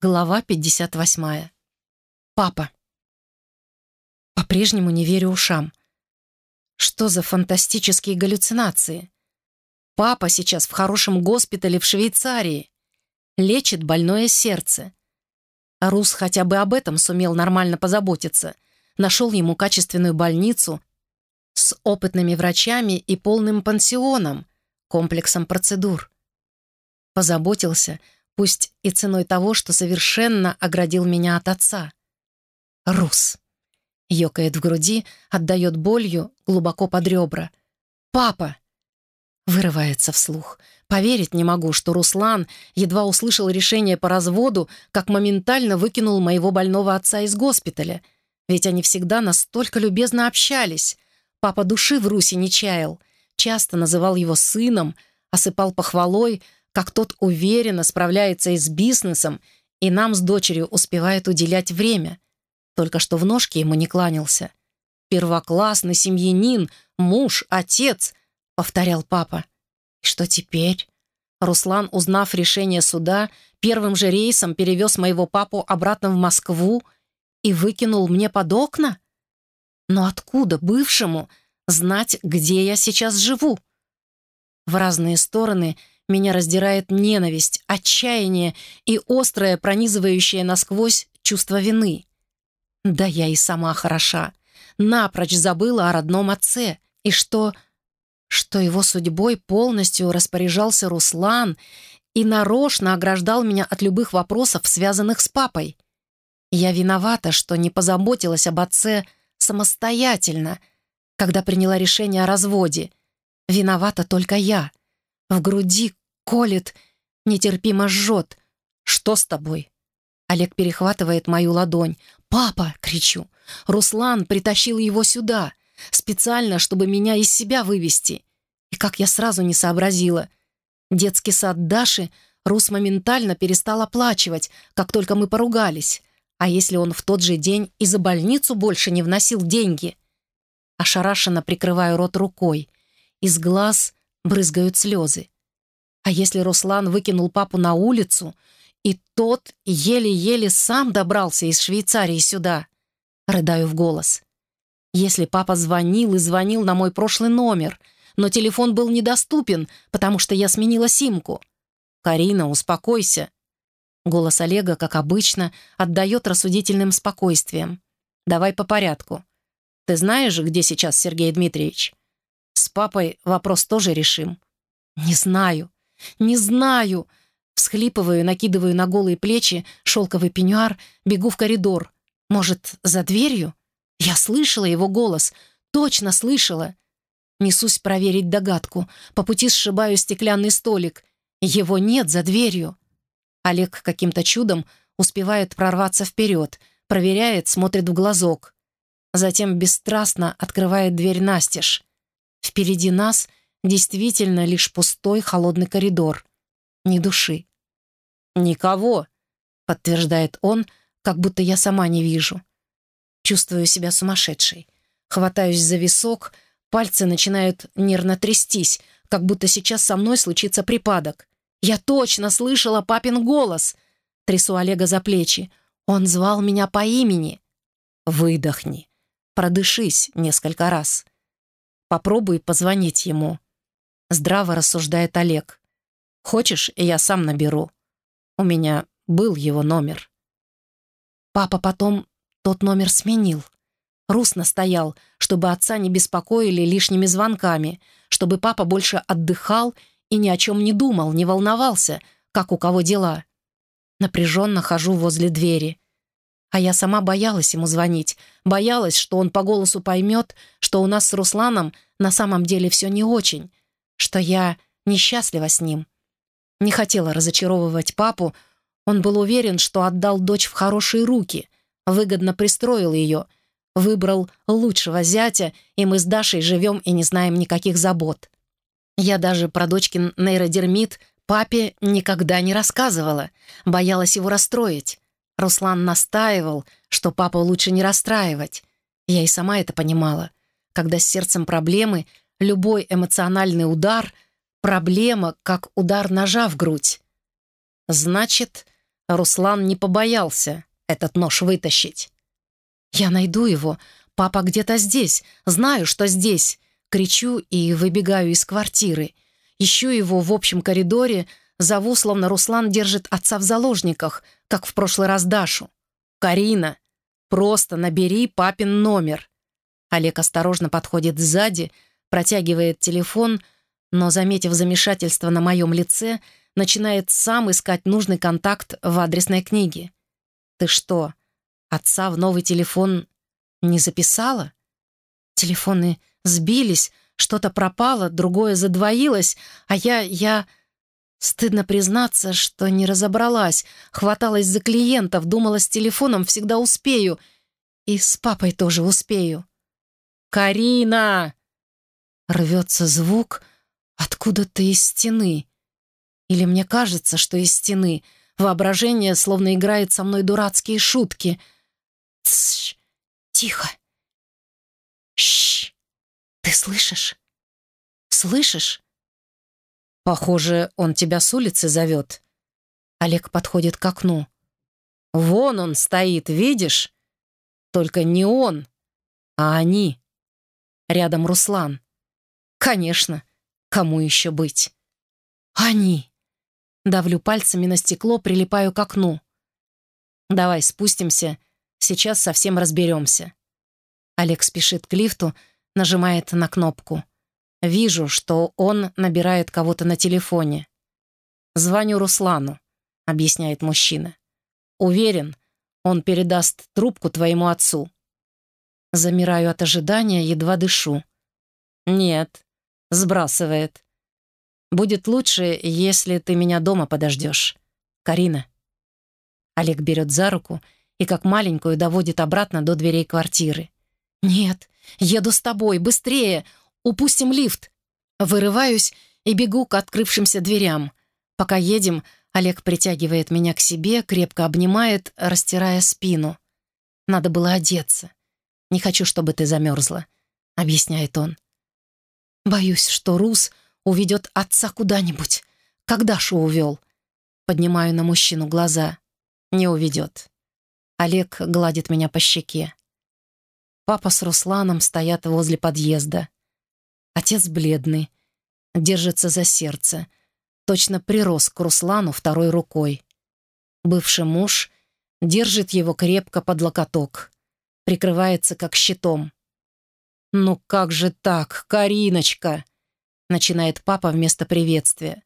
Глава 58. Папа. По-прежнему не верю ушам. Что за фантастические галлюцинации? Папа сейчас в хорошем госпитале в Швейцарии. Лечит больное сердце. Рус хотя бы об этом сумел нормально позаботиться. Нашел ему качественную больницу с опытными врачами и полным пансионом, комплексом процедур. Позаботился — пусть и ценой того, что совершенно оградил меня от отца. Рус. Ёкает в груди, отдает болью глубоко под ребра. «Папа!» Вырывается вслух. Поверить не могу, что Руслан едва услышал решение по разводу, как моментально выкинул моего больного отца из госпиталя. Ведь они всегда настолько любезно общались. Папа души в Руси не чаял. Часто называл его сыном, осыпал похвалой, как тот уверенно справляется и с бизнесом, и нам с дочерью успевает уделять время. Только что в ножке ему не кланялся. «Первоклассный семьянин, муж, отец», — повторял папа. И что теперь? Руслан, узнав решение суда, первым же рейсом перевез моего папу обратно в Москву и выкинул мне под окна? Но откуда бывшему знать, где я сейчас живу? В разные стороны меня раздирает ненависть, отчаяние и острое, пронизывающее насквозь чувство вины. Да я и сама хороша. Напрочь забыла о родном отце. И что... Что его судьбой полностью распоряжался Руслан и нарочно ограждал меня от любых вопросов, связанных с папой. Я виновата, что не позаботилась об отце самостоятельно, когда приняла решение о разводе. Виновата только я. В груди колет, нетерпимо жжет. «Что с тобой?» Олег перехватывает мою ладонь. «Папа!» — кричу. «Руслан притащил его сюда, специально, чтобы меня из себя вывести». И как я сразу не сообразила. Детский сад Даши Рус моментально перестал оплачивать, как только мы поругались. А если он в тот же день и за больницу больше не вносил деньги? Ошарашенно прикрываю рот рукой. Из глаз брызгают слезы. А если Руслан выкинул папу на улицу, и тот еле-еле сам добрался из Швейцарии сюда? Рыдаю в голос. Если папа звонил и звонил на мой прошлый номер, но телефон был недоступен, потому что я сменила симку. «Карина, успокойся». Голос Олега, как обычно, отдает рассудительным спокойствием. «Давай по порядку. Ты знаешь, где сейчас Сергей Дмитриевич? С папой вопрос тоже решим». «Не знаю. «Не знаю!» Всхлипываю, накидываю на голые плечи шелковый пеньюар, бегу в коридор. Может, за дверью? Я слышала его голос, точно слышала. Несусь проверить догадку. По пути сшибаю стеклянный столик. Его нет за дверью. Олег каким-то чудом успевает прорваться вперед, проверяет, смотрит в глазок. Затем бесстрастно открывает дверь настежь. Впереди нас действительно лишь пустой холодный коридор. Ни души. «Никого», — подтверждает он, как будто я сама не вижу. Чувствую себя сумасшедшей. Хватаюсь за висок, пальцы начинают нервно трястись, как будто сейчас со мной случится припадок. Я точно слышала папин голос. Трясу Олега за плечи. Он звал меня по имени. Выдохни. Продышись несколько раз. Попробуй позвонить ему. Здраво рассуждает Олег. «Хочешь, я сам наберу? У меня был его номер». Папа потом тот номер сменил. Рус настоял, чтобы отца не беспокоили лишними звонками, чтобы папа больше отдыхал и ни о чем не думал, не волновался, как у кого дела. Напряженно хожу возле двери. А я сама боялась ему звонить, боялась, что он по голосу поймет, что у нас с Русланом на самом деле все не очень, что я несчастлива с ним. Не хотела разочаровывать папу, он был уверен, что отдал дочь в хорошие руки, выгодно пристроил ее, выбрал лучшего зятя, и мы с Дашей живем и не знаем никаких забот. Я даже про дочкин нейродермит папе никогда не рассказывала, боялась его расстроить. Руслан настаивал, что папу лучше не расстраивать. Я и сама это понимала. Когда с сердцем проблемы, Любой эмоциональный удар — проблема, как удар ножа в грудь. Значит, Руслан не побоялся этот нож вытащить. «Я найду его. Папа где-то здесь. Знаю, что здесь». Кричу и выбегаю из квартиры. Ищу его в общем коридоре, зову, словно Руслан держит отца в заложниках, как в прошлый раз Дашу. «Карина, просто набери папин номер». Олег осторожно подходит сзади, протягивает телефон, но, заметив замешательство на моем лице, начинает сам искать нужный контакт в адресной книге. «Ты что, отца в новый телефон не записала?» Телефоны сбились, что-то пропало, другое задвоилось, а я... я... Стыдно признаться, что не разобралась, хваталась за клиентов, думала, с телефоном всегда успею. И с папой тоже успею. «Карина!» Рвется звук откуда-то из стены. Или мне кажется, что из стены. Воображение словно играет со мной дурацкие шутки. Тсш! Тихо! Шш! Ты слышишь? Слышишь? Похоже, он тебя с улицы зовет. Олег подходит к окну. Вон он стоит, видишь? Только не он, а они. Рядом Руслан. Конечно, кому еще быть? Они. Давлю пальцами на стекло, прилипаю к окну. Давай спустимся, сейчас совсем разберемся. Олег спешит к лифту, нажимает на кнопку. Вижу, что он набирает кого-то на телефоне. «Звоню Руслану», — объясняет мужчина. «Уверен, он передаст трубку твоему отцу». Замираю от ожидания, едва дышу. «Нет», — сбрасывает. «Будет лучше, если ты меня дома подождешь. Карина». Олег берет за руку и как маленькую доводит обратно до дверей квартиры. «Нет, еду с тобой, быстрее! Упустим лифт!» Вырываюсь и бегу к открывшимся дверям. Пока едем, Олег притягивает меня к себе, крепко обнимает, растирая спину. «Надо было одеться. Не хочу, чтобы ты замерзла», — объясняет он. «Боюсь, что Рус уведет отца куда-нибудь. Как Дашу увел?» Поднимаю на мужчину глаза. «Не уведет». Олег гладит меня по щеке. Папа с Русланом стоят возле подъезда. Отец бледный, держится за сердце. Точно прирос к Руслану второй рукой. Бывший муж держит его крепко под локоток. Прикрывается как щитом. «Ну как же так, Кариночка?» Начинает папа вместо приветствия.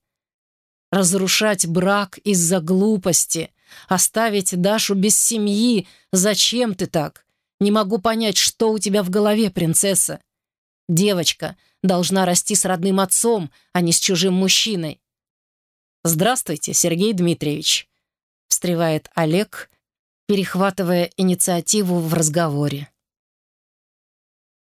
«Разрушать брак из-за глупости, оставить Дашу без семьи. Зачем ты так? Не могу понять, что у тебя в голове, принцесса. Девочка должна расти с родным отцом, а не с чужим мужчиной. «Здравствуйте, Сергей Дмитриевич», — встревает Олег, перехватывая инициативу в разговоре.